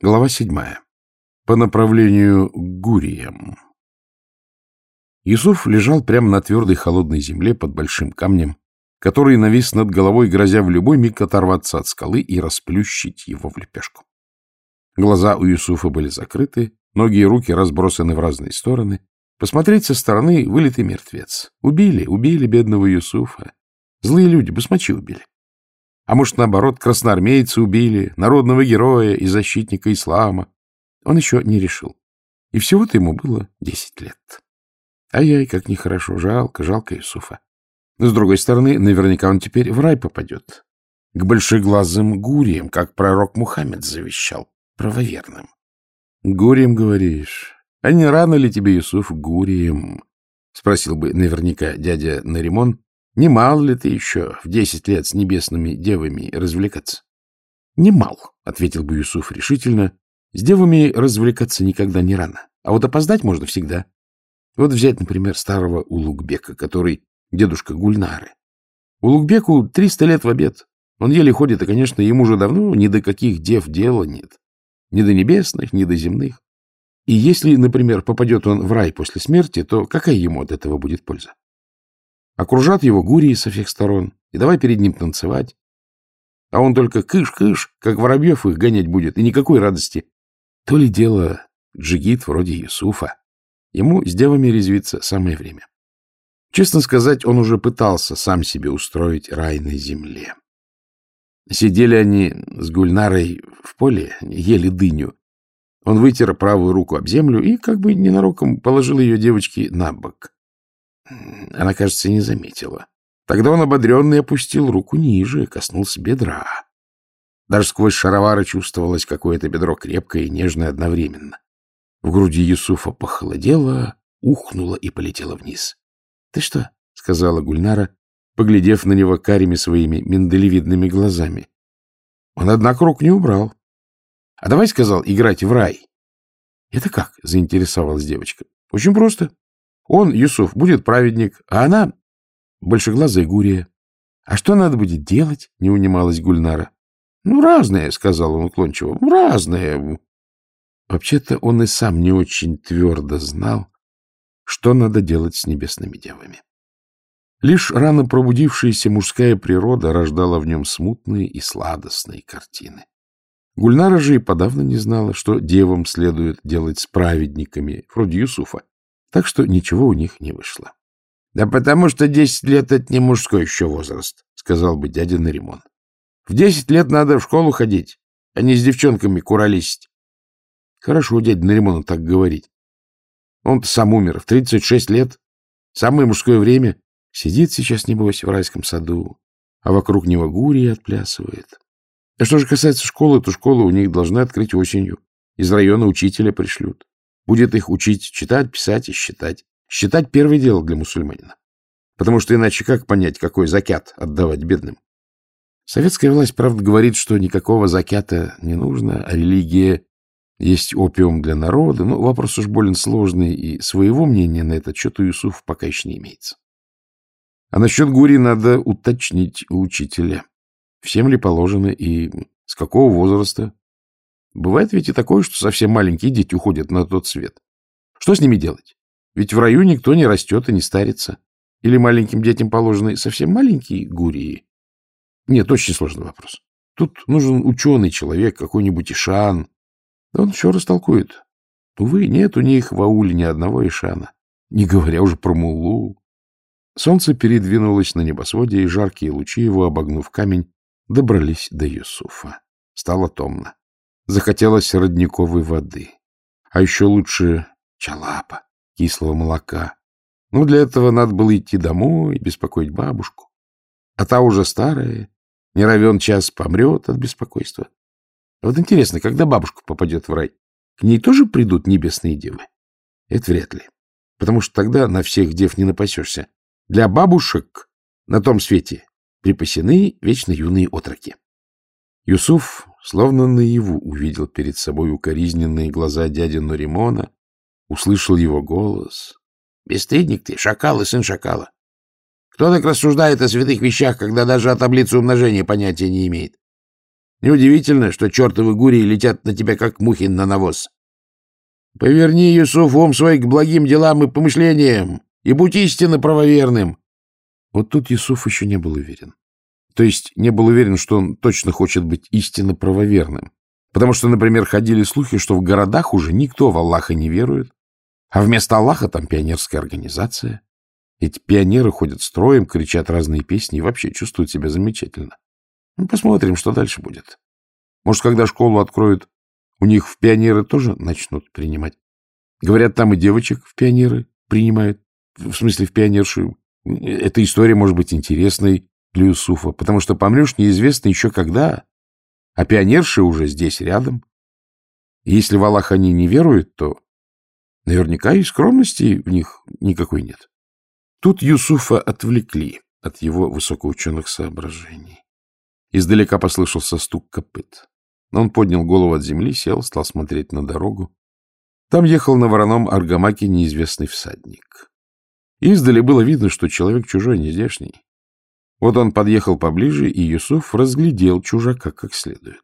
Глава седьмая. По направлению к Гуриям. Юсуф лежал прямо на твердой холодной земле под большим камнем, который навис над головой, грозя в любой миг оторваться от скалы и расплющить его в лепешку. Глаза у Юсуфа были закрыты, ноги и руки разбросаны в разные стороны. Посмотреть со стороны — вылитый мертвец. Убили, убили бедного Юсуфа. Злые люди, басмачи убили. А может, наоборот, красноармейцы убили, народного героя и защитника ислама. Он еще не решил. И всего-то ему было десять лет. Ай-яй, как нехорошо, жалко, жалко Юсуфа. Но, с другой стороны, наверняка он теперь в рай попадет. К большеглазым гуриям, как пророк Мухаммед завещал, правоверным. Гурием, говоришь? А не рано ли тебе, Юсуф, гурием? Спросил бы наверняка дядя Наримон, не мал ли ты еще в десять лет с небесными девами развлекаться? — Не мал, — ответил бы Юсуф решительно. — С девами развлекаться никогда не рано. А вот опоздать можно всегда. Вот взять, например, старого Улугбека, который дедушка Гульнары. Улугбеку триста лет в обед. Он еле ходит, и, конечно, ему уже давно ни до каких дев дела нет. Ни до небесных, ни до земных. И если, например, попадет он в рай после смерти, то какая ему от этого будет польза? Окружат его гурии со всех сторон, и давай перед ним танцевать. А он только кыш-кыш, как воробьев их гонять будет, и никакой радости. То ли дело джигит вроде Юсуфа. Ему с девами резвиться самое время. Честно сказать, он уже пытался сам себе устроить рай на земле. Сидели они с Гульнарой в поле, ели дыню. Он вытер правую руку об землю и, как бы ненароком, положил ее девочке на бок. Она, кажется, не заметила. Тогда он, ободренный, опустил руку ниже, коснулся бедра. Даже сквозь шаровары чувствовалось какое-то бедро крепкое и нежное одновременно. В груди Юсуфа похолодело, ухнуло и полетело вниз. — Ты что? — сказала Гульнара, поглядев на него карими своими миндалевидными глазами. Он, однако, рук не убрал. — А давай, — сказал, — играть в рай. — Это как? — заинтересовалась девочка. — Очень просто. Он, Юсуф, будет праведник, а она — большеглазая Гурия. — А что надо будет делать? — не унималась Гульнара. — Ну, разное, — сказал он уклончиво, — разное. Вообще-то он и сам не очень твердо знал, что надо делать с небесными девами. Лишь рано пробудившаяся мужская природа рождала в нем смутные и сладостные картины. Гульнара же и подавно не знала, что девам следует делать с праведниками, вроде Юсуфа, так что ничего у них не вышло. — Да потому что десять лет — это не мужской еще возраст, — сказал бы дядя Наримон. — В десять лет надо в школу ходить, а не с девчонками куролесить. Хорошо дядя Наримону так говорить. Он-то сам умер в тридцать шесть лет. Самое мужское время. Сидит сейчас, небось, в райском саду, а вокруг него гурия отплясывает. А что же касается школы, то школу у них должны открыть осенью. Из района учителя пришлют. Будет их учить читать, писать и считать. Считать — первое дело для мусульманина. Потому что иначе как понять, какой закят отдавать бедным? Советская власть, правда, говорит, что никакого закята не нужно, а религия есть опиум для народа. Но вопрос уж болен сложный, и своего мнения на этот счет у Юсуфа пока еще не имеется. А насчет Гури надо уточнить у учителя. Всем ли положено и с какого возраста Бывает ведь и такое, что совсем маленькие дети уходят на тот свет. Что с ними делать? Ведь в раю никто не растет и не старится. Или маленьким детям положены совсем маленькие гурии? Нет, очень сложный вопрос. Тут нужен ученый человек, какой-нибудь Ишан. Он все растолкует. Увы, нет у них в ауле ни одного Ишана. Не говоря уже про муллу. Солнце передвинулось на небосводе, и жаркие лучи его, обогнув камень, добрались до Юсуфа. Стало томно. Захотелось родниковой воды. А еще лучше чалапа, кислого молока. Но для этого надо было идти домой, беспокоить бабушку. А та уже старая, не равен час помрет от беспокойства. Вот интересно, когда бабушка попадет в рай, к ней тоже придут небесные девы? Это вряд ли, потому что тогда на всех дев не напасешься. Для бабушек на том свете припасены вечно юные отроки. Юсуф словно наяву увидел перед собой укоризненные глаза дяди Норимона, услышал его голос. — Бесстыдник ты, шакал и сын шакала. Кто так рассуждает о святых вещах, когда даже о таблице умножения понятия не имеет? Неудивительно, что чертовы гурии летят на тебя, как мухи на навоз. Поверни, Юсуф, ум свой к благим делам и помышлениям, и будь истинно правоверным. Вот тут Юсуф еще не был уверен. То есть не был уверен, что он точно хочет быть истинно правоверным. Потому что, например, ходили слухи, что в городах уже никто в Аллаха не верует, а вместо Аллаха там пионерская организация. Эти пионеры ходят строем, кричат разные песни и вообще чувствуют себя замечательно. Ну, посмотрим, что дальше будет. Может, когда школу откроют, у них в пионеры тоже начнут принимать. Говорят, там и девочек в пионеры принимают. В смысле, в пионерши. Эта история может быть интересной для Юсуфа, потому что помрешь неизвестно еще когда, а пионерши уже здесь, рядом. И если в Аллах они не веруют, то наверняка и скромности в них никакой нет. Тут Юсуфа отвлекли от его высокоученых соображений. Издалека послышался стук копыт. Он поднял голову от земли, сел, стал смотреть на дорогу. Там ехал на вороном аргамаке неизвестный всадник. Издали было видно, что человек чужой, нездешний. Вот он подъехал поближе, и Юсуф разглядел чужака как следует.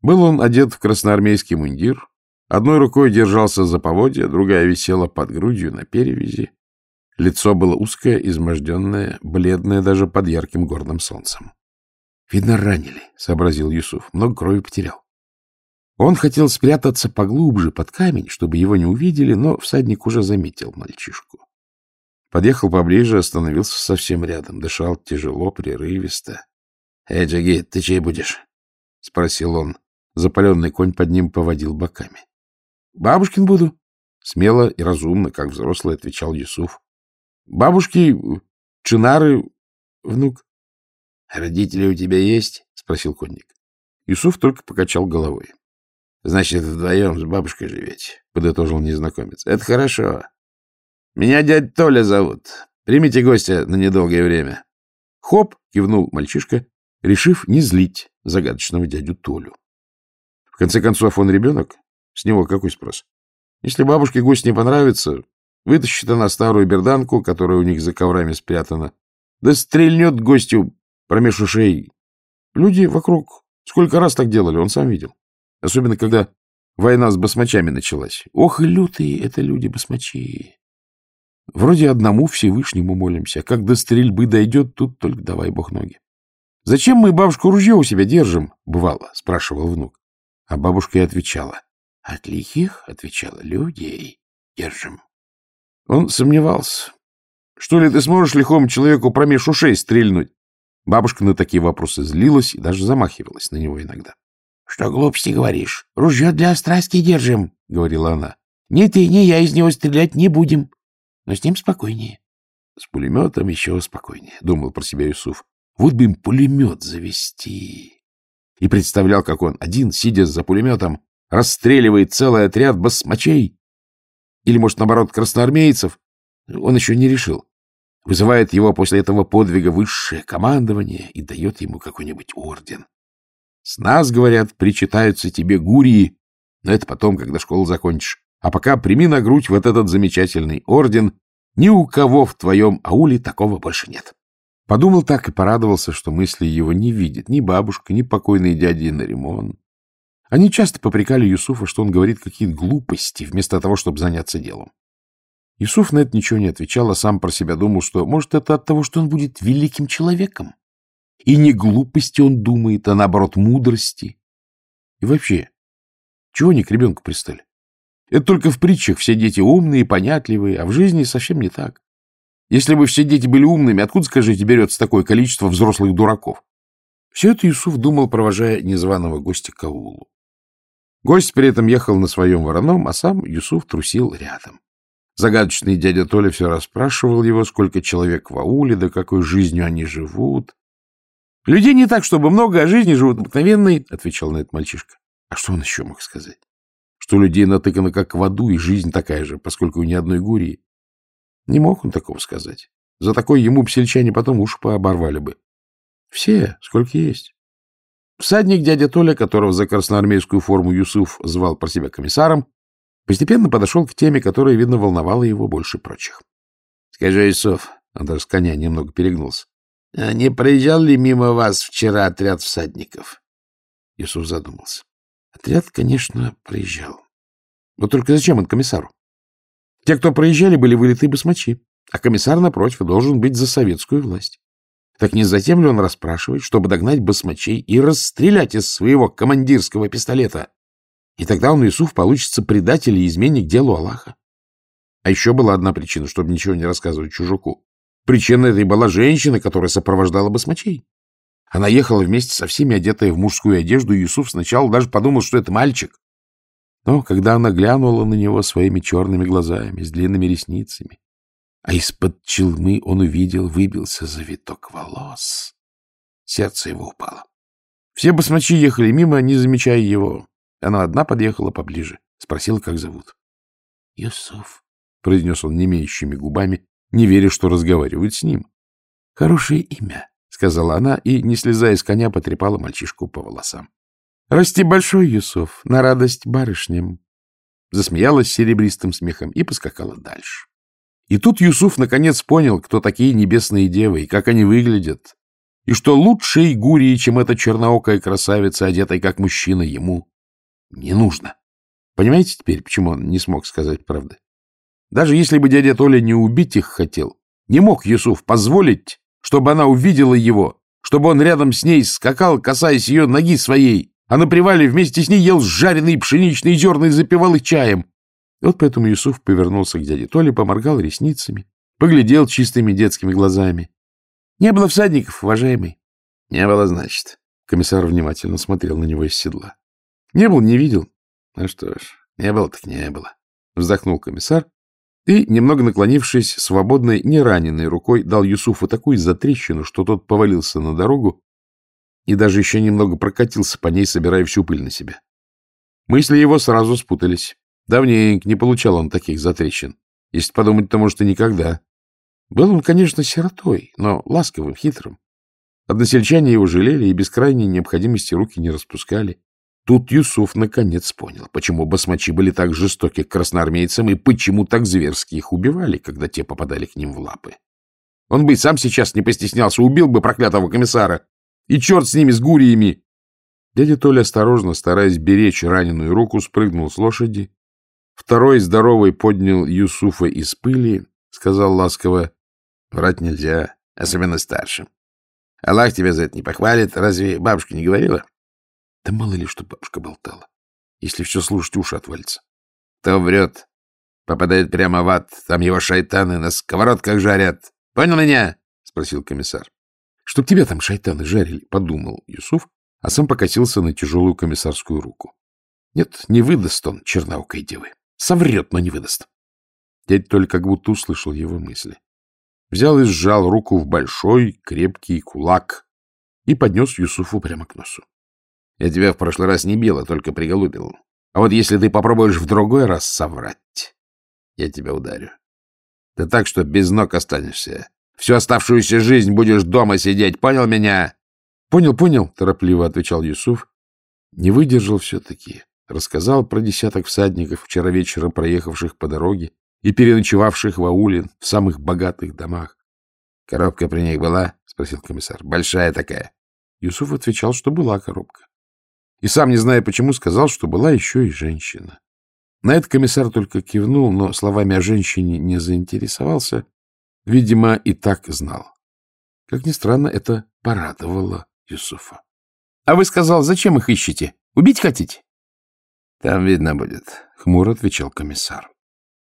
Был он одет в красноармейский мундир, одной рукой держался за поводья, другая висела под грудью на перевязи. Лицо было узкое, изможденное, бледное даже под ярким горным солнцем. — Видно, ранили, — сообразил Юсуф. Много крови потерял. Он хотел спрятаться поглубже под камень, чтобы его не увидели, но всадник уже заметил мальчишку. Подъехал поближе, остановился совсем рядом, дышал тяжело, прерывисто. — Эй, Джигит, ты чей будешь? — спросил он. Запаленный конь под ним поводил боками. — Бабушкин буду. Смело и разумно, как взрослый, отвечал Юсуф. — Бабушки, Чинары, внук. — Родители у тебя есть? — спросил конник. Юсуф только покачал головой. — Значит, вдвоем с бабушкой живете, — подытожил незнакомец. — Это хорошо. Меня дядя Толя зовут. Примите гостя на недолгое время. Хоп! — кивнул мальчишка, решив не злить загадочного дядю Толю. В конце концов, он ребенок. С него какой спрос? Если бабушке гость не понравится, вытащит она старую берданку, которая у них за коврами спрятана, да стрельнет гостю промеж ушей. Люди вокруг сколько раз так делали, он сам видел. Особенно, когда война с басмачами началась. Ох, лютые это люди-басмачи. Вроде одному Всевышнему молимся. Как до стрельбы дойдет, тут только давай бог ноги. — Зачем мы бабушку ружье у себя держим? — бывало, — спрашивал внук. А бабушка и отвечала. — От лихих, — отвечала, — людей держим. Он сомневался. Что ли ты сможешь лихому человеку промеж ушей стрельнуть? Бабушка на такие вопросы злилась и даже замахивалась на него иногда. — Что глупости говоришь? Ружье для страсти держим, — говорила она. — Ни ты, ни я из него стрелять не будем но с ним спокойнее. С пулеметом еще спокойнее, — думал про себя Юсуф. Вот бы им пулемет завести. И представлял, как он один, сидя за пулеметом, расстреливает целый отряд басмачей. Или, может, наоборот, красноармейцев. Он еще не решил. Вызывает его после этого подвига высшее командование и дает ему какой-нибудь орден. С нас, говорят, причитаются тебе гурии, но это потом, когда школу закончишь. А пока прими на грудь вот этот замечательный орден. Ни у кого в твоем ауле такого больше нет. Подумал так и порадовался, что мысли его не видит ни бабушка, ни покойный дядя Наримон. Они часто попрекали Юсуфа, что он говорит какие-то глупости, вместо того, чтобы заняться делом. Юсуф на это ничего не отвечал, а сам про себя думал, что, может, это от того, что он будет великим человеком. И не глупости он думает, а наоборот мудрости. И вообще, чего они к ребенку пристали? Это только в притчах все дети умные и понятливые, а в жизни совсем не так. Если бы все дети были умными, откуда, скажите, берется такое количество взрослых дураков? Все это Юсуф думал, провожая незваного гостя к аулу. Гость при этом ехал на своем вороном, а сам Юсуф трусил рядом. Загадочный дядя Толя все расспрашивал его, сколько человек в ауле, да какой жизнью они живут. — Людей не так, чтобы много, а жизни живут обыкновенной, — отвечал на это мальчишка. А что он еще мог сказать? Что людей натыкано как в аду, и жизнь такая же, поскольку ни одной гурии. Не мог он такого сказать. За такой ему псельчане потом уж пооборвали бы. Все, сколько есть. Всадник дядя Толя, которого за красноармейскую форму Юсуф звал про себя комиссаром, постепенно подошел к теме, которая, видно, волновала его больше прочих. — Скажи, Юсуф, он даже с коня немного перегнулся, — а не проезжал ли мимо вас вчера отряд всадников? Юсуф задумался. Отряд, конечно, проезжал. Но только зачем он комиссару? Те, кто проезжали, были вылитые басмачи, а комиссар, напротив, должен быть за советскую власть. Так не затем ли он расспрашивает, чтобы догнать басмачей и расстрелять из своего командирского пистолета? И тогда он, Иисуф, получится предатель и изменник делу Аллаха. А еще была одна причина, чтобы ничего не рассказывать чужаку. Причина этой была женщина, которая сопровождала басмачей. Она ехала вместе со всеми, одетая в мужскую одежду, и Юсуф сначала даже подумал, что это мальчик. Но когда она глянула на него своими черными глазами, с длинными ресницами, а из-под челмы он увидел, выбился завиток волос, сердце его упало. Все басмачи ехали мимо, не замечая его. Она одна подъехала поближе, спросила, как зовут. — Юсуф, — произнес он немеющими губами, не веря, что разговаривают с ним. — Хорошее имя, — сказала она и, не слезая с коня, потрепала мальчишку по волосам. — Расти большой, Юсуф, на радость барышням. Засмеялась серебристым смехом и поскакала дальше. И тут Юсуф наконец понял, кто такие небесные девы и как они выглядят, и что лучшей гурии, чем эта черноокая красавица, одетая как мужчина, ему не нужно. Понимаете теперь, почему он не смог сказать правды? Даже если бы дядя Толя не убить их хотел, не мог Юсуф позволить, чтобы она увидела его, чтобы он рядом с ней скакал, касаясь ее ноги своей, а на привале вместе с ней ел жареные пшеничные зерна и запивал их чаем. Вот поэтому Юсуф повернулся к дяде Толе, поморгал ресницами, поглядел чистыми детскими глазами. — Не было всадников, уважаемый. — Не было, значит. Комиссар внимательно смотрел на него из седла. — Не был, не видел. — Ну что ж, не было так не было. Вздохнул комиссар и, немного наклонившись, свободной, не раненой рукой, дал Юсуфу такую затрещину, что тот повалился на дорогу и даже еще немного прокатился по ней, собирая всю пыль на себя. Мысли его сразу спутались. Давненько не получал он таких затрещин. Если подумать, то, может, и никогда. Был он, конечно, сиротой, но ласковым, хитрым. Односельчане его жалели и без крайней необходимости руки не распускали. Тут Юсуф наконец понял, почему басмачи были так жестоки к красноармейцам и почему так зверски их убивали, когда те попадали к ним в лапы. Он бы и сам сейчас не постеснялся, убил бы проклятого комиссара. И черт с ними, с гуриями! Дядя Толя осторожно, стараясь беречь раненую руку, спрыгнул с лошади Второй здоровый поднял Юсуфа из пыли, сказал ласково, врать нельзя, особенно старшим. Аллах тебя за это не похвалит. Разве бабушка не говорила? Да мало ли, что бабушка болтала. Если все слушать, уши отвалится. То врет. Попадает прямо в ад. Там его шайтаны на сковородках жарят. Понял меня? — спросил комиссар. — Чтоб тебя там шайтаны жарили, — подумал Юсуф, а сам покосился на тяжелую комиссарскую руку. Нет, не выдаст он черноокой девы. Соврет, но не выдаст. Дядь только как будто услышал его мысли. Взял и сжал руку в большой, крепкий кулак и поднес Юсуфу прямо к носу. — Я тебя в прошлый раз не бил, а только приголубил. А вот если ты попробуешь в другой раз соврать, я тебя ударю. Ты так, что без ног останешься. Всю оставшуюся жизнь будешь дома сидеть, понял меня? — Понял, понял, — торопливо отвечал Юсуф. Не выдержал все-таки рассказал про десяток всадников, вчера вечером проехавших по дороге и переночевавших в ауле в самых богатых домах. — Коробка при них была? — спросил комиссар. — Большая такая. Юсуф отвечал, что была коробка. И сам, не зная почему, сказал, что была еще и женщина. На это комиссар только кивнул, но словами о женщине не заинтересовался. Видимо, и так знал. Как ни странно, это порадовало Юсуфа. — А вы сказал, зачем их ищете? Убить хотите? — Там видно будет, — хмуро отвечал комиссар.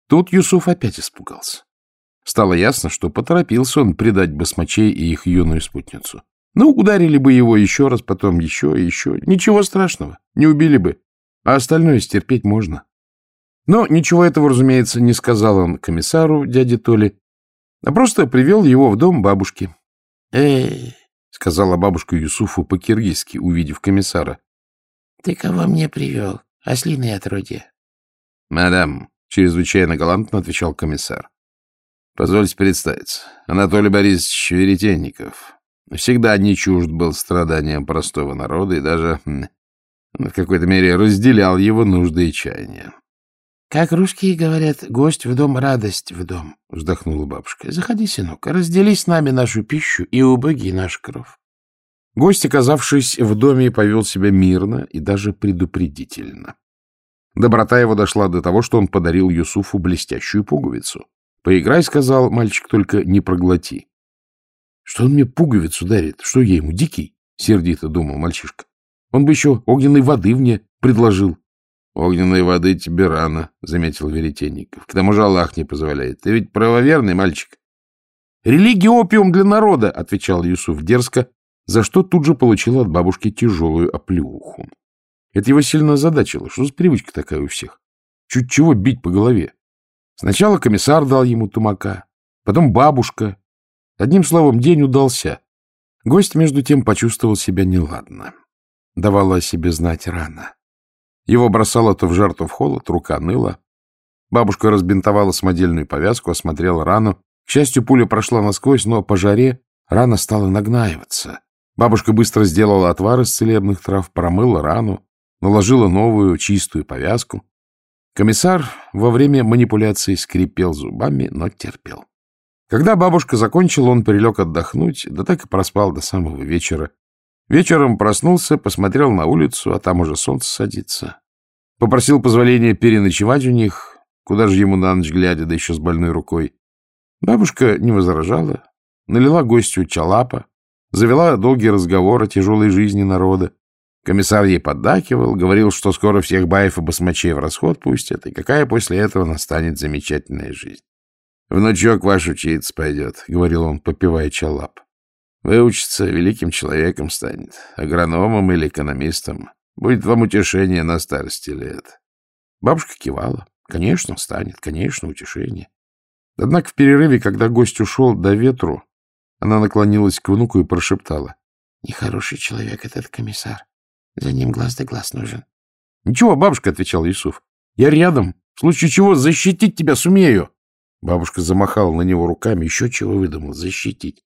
Тут Юсуф опять испугался. Стало ясно, что поторопился он предать басмачей и их юную спутницу. Ну, ударили бы его еще раз, потом еще и еще. Ничего страшного, не убили бы. А остальное стерпеть можно. Но ничего этого, разумеется, не сказал он комиссару, дяде Толе, а просто привел его в дом бабушки. «Эй!» — сказала бабушка Юсуфу по-киргизски, увидев комиссара. — Ты кого мне привел? Ослиное отродье. — Мадам, — чрезвычайно галантно отвечал комиссар. — Позвольте представиться. Анатолий Борисович Веретенников. Всегда не чужд был страданиям простого народа и даже в какой-то мере разделял его нужды и чаяния. — Как русские говорят, гость в дом, радость в дом, — вздохнула бабушка. — Заходи, сынок, раздели с нами нашу пищу и убоги наш кров. Гость, оказавшись в доме, повел себя мирно и даже предупредительно. Доброта его дошла до того, что он подарил Юсуфу блестящую пуговицу. «Поиграй», — сказал мальчик, — «только не проглоти». «Что он мне пуговицу дарит? Что я ему, дикий?» — сердито думал мальчишка. «Он бы еще огненной воды мне предложил». «Огненной воды тебе рано», — заметил Веретенников. «К тому же Аллах не позволяет. Ты ведь правоверный мальчик». «Религия — опиум для народа», — отвечал Юсуф дерзко, за что тут же получил от бабушки тяжелую оплеуху. Это его сильно озадачило. Что за привычка такая у всех? Чуть чего бить по голове. Сначала комиссар дал ему тумака, потом бабушка. Одним словом, день удался. Гость, между тем, почувствовал себя неладно. Давала о себе знать рано. Его бросало то в жар, то в холод, рука ныла. Бабушка разбинтовала самодельную повязку, осмотрела рану. К счастью, пуля прошла насквозь, но по жаре рана стала нагнаиваться. Бабушка быстро сделала отвар из целебных трав, промыла рану, наложила новую чистую повязку. Комиссар во время манипуляций скрипел зубами, но терпел. Когда бабушка закончила, он прилег отдохнуть, да так и проспал до самого вечера. Вечером проснулся, посмотрел на улицу, а там уже солнце садится. Попросил позволения переночевать у них, куда же ему на ночь глядя, да еще с больной рукой. Бабушка не возражала, налила гостю чалапа, завела долгий разговор о тяжелой жизни народа. Комиссар ей поддакивал, говорил, что скоро всех баев и басмачей в расход пустят, и какая после этого настанет замечательная жизнь. — Внучок ваш учиться пойдет, — говорил он, попивая чалап. — Выучится, великим человеком станет, агрономом или экономистом. Будет вам утешение на старости лет. Бабушка кивала. Конечно, станет, конечно, утешение. Однако в перерыве, когда гость ушел до ветру, она наклонилась к внуку и прошептала. — Нехороший человек этот комиссар. За ним глаз да глаз нужен. — Ничего, бабушка, — отвечал Юсуф. — Я рядом. В случае чего защитить тебя сумею. Бабушка замахала на него руками. Еще чего выдумал? Защитить.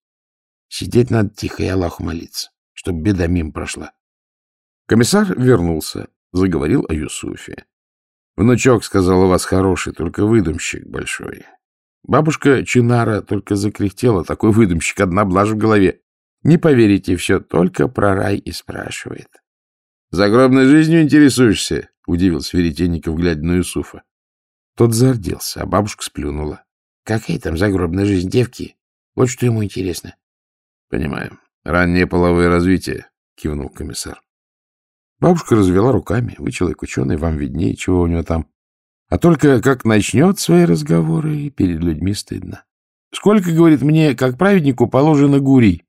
Сидеть надо тихо и Аллаху молиться, чтобы беда мимо прошла. Комиссар вернулся, заговорил о Юсуфе. — Внучок, — сказал, — у вас хороший, только выдумщик большой. Бабушка Чинара только закряхтела, такой выдумщик, одна блажь в голове. Не поверите, все только про рай и спрашивает. Загробной жизнью интересуешься? — удивился Веретенников, глядя на Юсуфа. Тот зарделся, а бабушка сплюнула. — Какая там загробная жизнь девки? Вот что ему интересно. — Понимаю. Раннее половое развитие, — кивнул комиссар. Бабушка развела руками. Вы человек ученый, вам виднее, чего у него там. А только как начнет свои разговоры, перед людьми стыдно. Сколько, говорит мне, как праведнику положено гурий.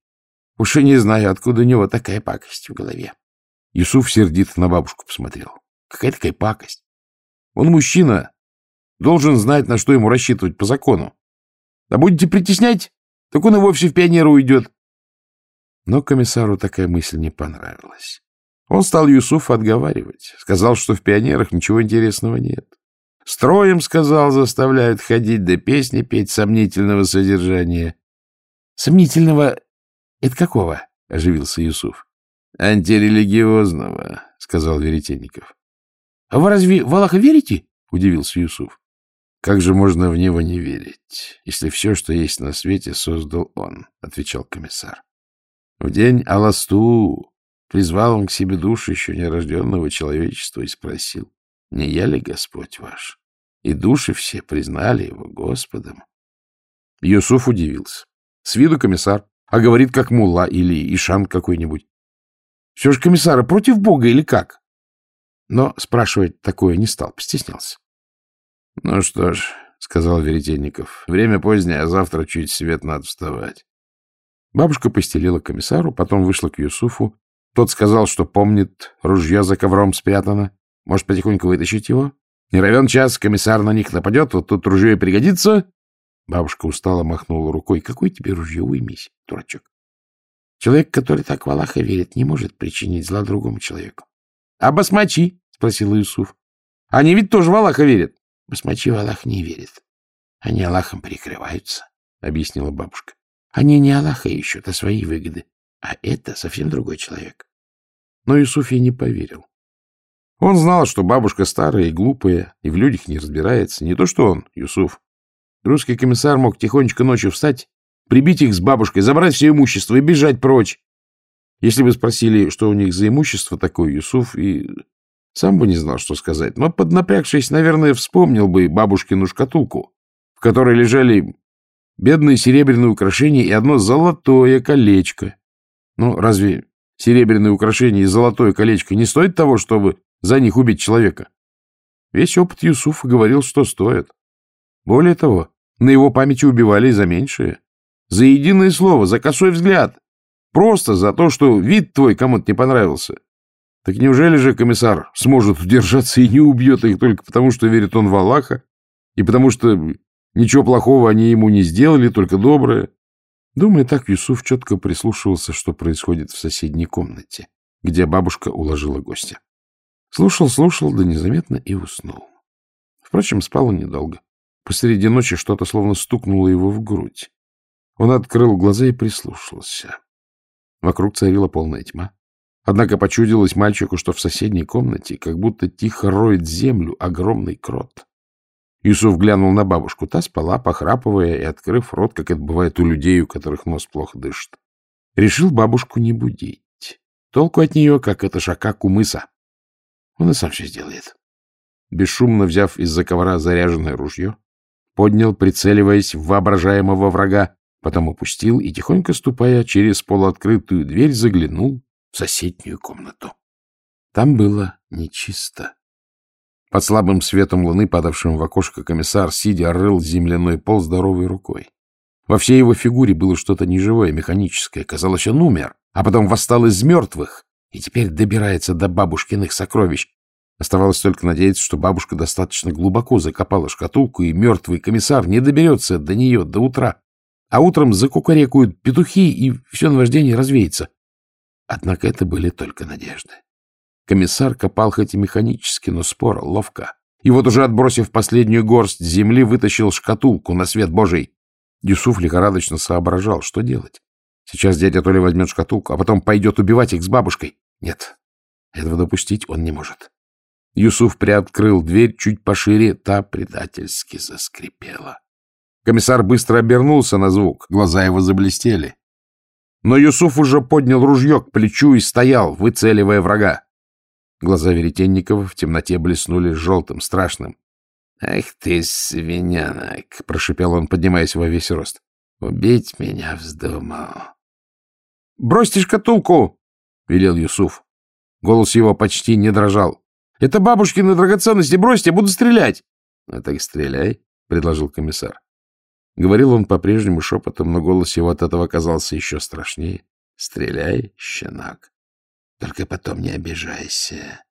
Уж и не знаю, откуда у него такая пакость в голове. Юсуф сердито на бабушку посмотрел. Какая такая пакость? Он мужчина, должен знать, на что ему рассчитывать по закону. Да будете притеснять, так он и вовсе в пионеры уйдет. Но комиссару такая мысль не понравилась. Он стал Юсуфа отговаривать. Сказал, что в пионерах ничего интересного нет. Строем, сказал, заставляют ходить, да песни петь сомнительного содержания. — Сомнительного? Это какого? — оживился Юсуф. — Антирелигиозного, — сказал Веретенников. — А вы разве в Аллаха верите? — удивился Юсуф. — Как же можно в него не верить, если все, что есть на свете, создал он? — отвечал комиссар. — В день Аласту призвал он к себе душу еще нерожденного человечества и спросил, не я ли Господь ваш? И души все признали его Господом. Юсуф удивился. С виду комиссар, а говорит как мулла или ишан какой-нибудь. Все же комиссара против Бога или как? Но спрашивать такое не стал, постеснялся. — Ну что ж, — сказал Веретенников, — время позднее, а завтра чуть свет надо вставать. Бабушка постелила комиссару, потом вышла к Юсуфу. Тот сказал, что помнит, ружье за ковром спрятано. Может, потихоньку вытащить его? Не равен час, комиссар на них нападет, вот тут ружье и пригодится. Бабушка устало махнула рукой. — Какое тебе ружье? Уймись, дурачок. Человек, который так в Аллаха верит, не может причинить зла другому человеку. — А басмачи? — спросил Иисуф. — Они ведь тоже в Аллаха верят. — Басмачи в Аллах не верят. Они Аллахом прикрываются, — объяснила бабушка. — Они не Аллаха ищут, а свои выгоды. А это совсем другой человек. Но Иисуф ей не поверил. Он знал, что бабушка старая и глупая, и в людях не разбирается. Не то что он, Юсуф. Русский комиссар мог тихонечко ночью встать прибить их с бабушкой, забрать все имущество и бежать прочь. Если бы спросили, что у них за имущество такое, Юсуф и сам бы не знал, что сказать. Но, поднапрягшись, наверное, вспомнил бы бабушкину шкатулку, в которой лежали бедные серебряные украшения и одно золотое колечко. Ну, разве серебряные украшения и золотое колечко не стоят того, чтобы за них убить человека? Весь опыт Юсуфа говорил, что стоит. Более того, на его памяти убивали за меньшее. За единое слово, за косой взгляд. Просто за то, что вид твой кому-то не понравился. Так неужели же комиссар сможет удержаться и не убьет их только потому, что верит он в Аллаха, и потому что ничего плохого они ему не сделали, только доброе? Думая так, Юсуф четко прислушивался, что происходит в соседней комнате, где бабушка уложила гостя. Слушал, слушал, да незаметно и уснул. Впрочем, спал он недолго. Посреди ночи что-то словно стукнуло его в грудь. Он открыл глаза и прислушался. Вокруг царила полная тьма. Однако почудилось мальчику, что в соседней комнате как будто тихо роет землю огромный крот. Юсуф глянул на бабушку. Та спала, похрапывая и открыв рот, как это бывает у людей, у которых нос плохо дышит. Решил бабушку не будить. Толку от нее, как это шака кумыса. Он и сам все сделает. Бесшумно взяв из-за ковра заряженное ружье, поднял, прицеливаясь в воображаемого врага, потом опустил и, тихонько ступая через полуоткрытую дверь, заглянул в соседнюю комнату. Там было нечисто. Под слабым светом луны, падавшим в окошко, комиссар, сидя, рыл земляной пол здоровой рукой. Во всей его фигуре было что-то неживое, механическое. Казалось, он умер, а потом восстал из мертвых и теперь добирается до бабушкиных сокровищ. Оставалось только надеяться, что бабушка достаточно глубоко закопала шкатулку, и мертвый комиссар не доберется до нее до утра. А утром закукарекают петухи, и все наваждение развеется. Однако это были только надежды. Комиссар копал хоть и механически, но споро, ловко. И вот уже отбросив последнюю горсть земли, вытащил шкатулку на свет божий. Юсуф лихорадочно соображал, что делать. Сейчас дядя Толя возьмет шкатулку, а потом пойдет убивать их с бабушкой. Нет, этого допустить он не может. Юсуф приоткрыл дверь чуть пошире, та предательски заскрипела. Комиссар быстро обернулся на звук, глаза его заблестели. Но Юсуф уже поднял ружье к плечу и стоял, выцеливая врага. Глаза Веретенникова в темноте блеснули желтым, страшным. — Ах ты, свинянок! — прошипел он, поднимаясь во весь рост. — Убить меня вздумал. — Бросьте шкатулку! — велел Юсуф. Голос его почти не дрожал. — Это бабушкины драгоценности, бросьте, буду стрелять! — Ну так стреляй, — предложил комиссар. Говорил он по-прежнему шепотом, но голос его от этого казался еще страшнее. — Стреляй, щенок. Только потом не обижайся.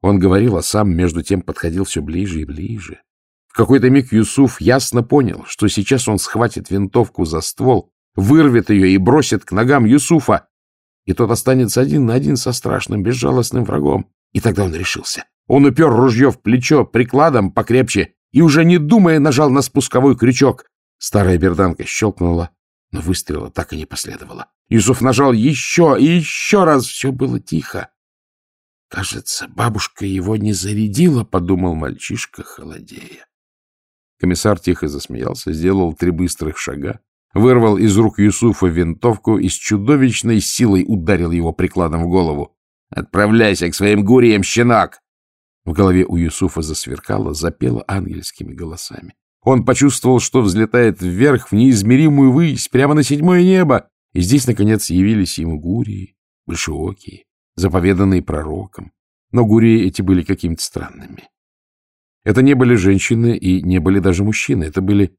Он говорил, а сам между тем подходил все ближе и ближе. В какой-то миг Юсуф ясно понял, что сейчас он схватит винтовку за ствол, вырвет ее и бросит к ногам Юсуфа, и тот останется один на один со страшным, безжалостным врагом. И тогда он решился. Он упер ружье в плечо прикладом покрепче и, уже не думая, нажал на спусковой крючок. Старая берданка щелкнула, но выстрела так и не последовало. Юсуф нажал еще и еще раз. Все было тихо. Кажется, бабушка его не зарядила, — подумал мальчишка, холодея. Комиссар тихо засмеялся, сделал три быстрых шага, вырвал из рук Юсуфа винтовку и с чудовищной силой ударил его прикладом в голову. «Отправляйся к своим гуриям, щенок!» В голове у Юсуфа засверкало, запело ангельскими голосами. Он почувствовал, что взлетает вверх в неизмеримую высь, прямо на седьмое небо, и здесь, наконец, явились ему гурии, большеокие, заповеданные пророком. Но гурии эти были какими-то странными. Это не были женщины и не были даже мужчины, это были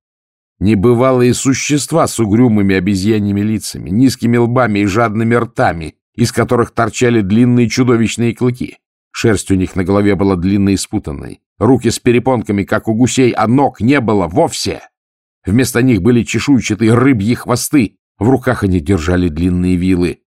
небывалые существа с угрюмыми обезьяньими лицами, низкими лбами и жадными ртами, из которых торчали длинные чудовищные клыки. Шерсть у них на голове была длинной и спутанной, руки с перепонками, как у гусей, а ног не было вовсе. Вместо них были чешуйчатые рыбьи хвосты, в руках они держали длинные вилы.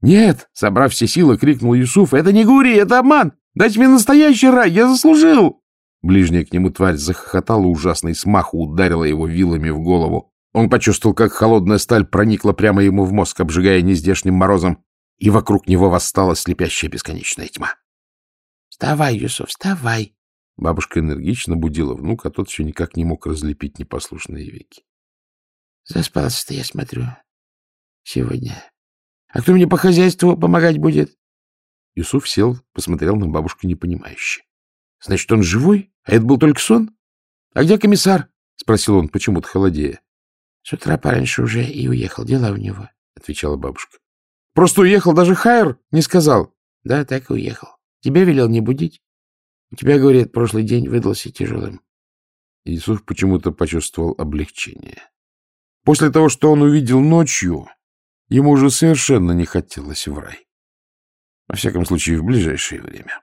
«Нет!» — собрав все силы, крикнул Юсуф. «Это не гури, это обман! Дайте мне настоящий рай, я заслужил!» Ближняя к нему тварь захохотала ужасно и смаху ударила его вилами в голову. Он почувствовал, как холодная сталь проникла прямо ему в мозг, обжигая нездешним морозом, и вокруг него восстала слепящая бесконечная тьма. «Вставай, Юсуф, вставай!» Бабушка энергично будила внука, а тот все никак не мог разлепить непослушные веки. «Заспался-то, я смотрю, сегодня. А кто мне по хозяйству помогать будет? Юсуф сел, посмотрел на бабушку непонимающе. — Значит, он живой? А это был только сон? — А где комиссар? — спросил он, почему-то холодея. — С утра пораньше уже и уехал. Дела у него, — отвечала бабушка. — Просто уехал, даже Хайер не сказал. — Да, так и уехал. Тебя велел не будить. У тебя, говорит, прошлый день выдался тяжелым. Иисус почему-то почувствовал облегчение. После того, что он увидел ночью, ему уже совершенно не хотелось в рай. Во всяком случае, в ближайшее время.